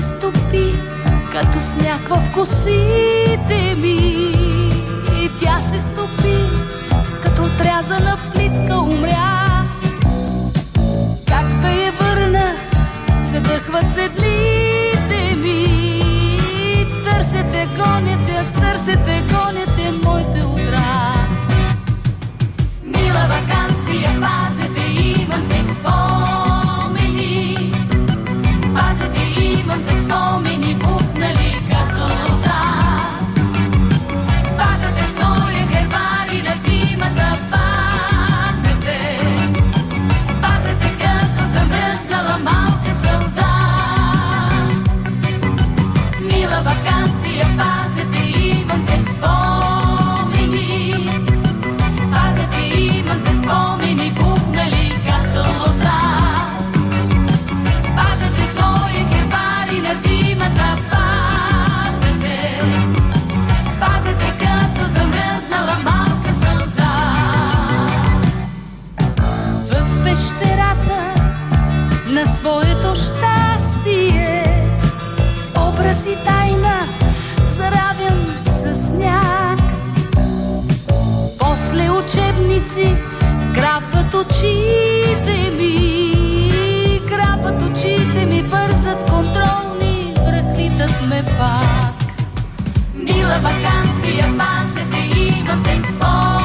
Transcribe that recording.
се стопи, като сняква в косите ми. Мила вакансия, пазете, имам те спомени. Пазете, имам те спомени, пухнали като лоза. Пазете своя гербари на зимата, пазете. Пазете замръзнала малка сълза. В пещерата на своето учебници грабват очите ми, грабват очите ми, вързат контролни, връхлитат ме пак. Мила вакансия, пазете, имам те спомени.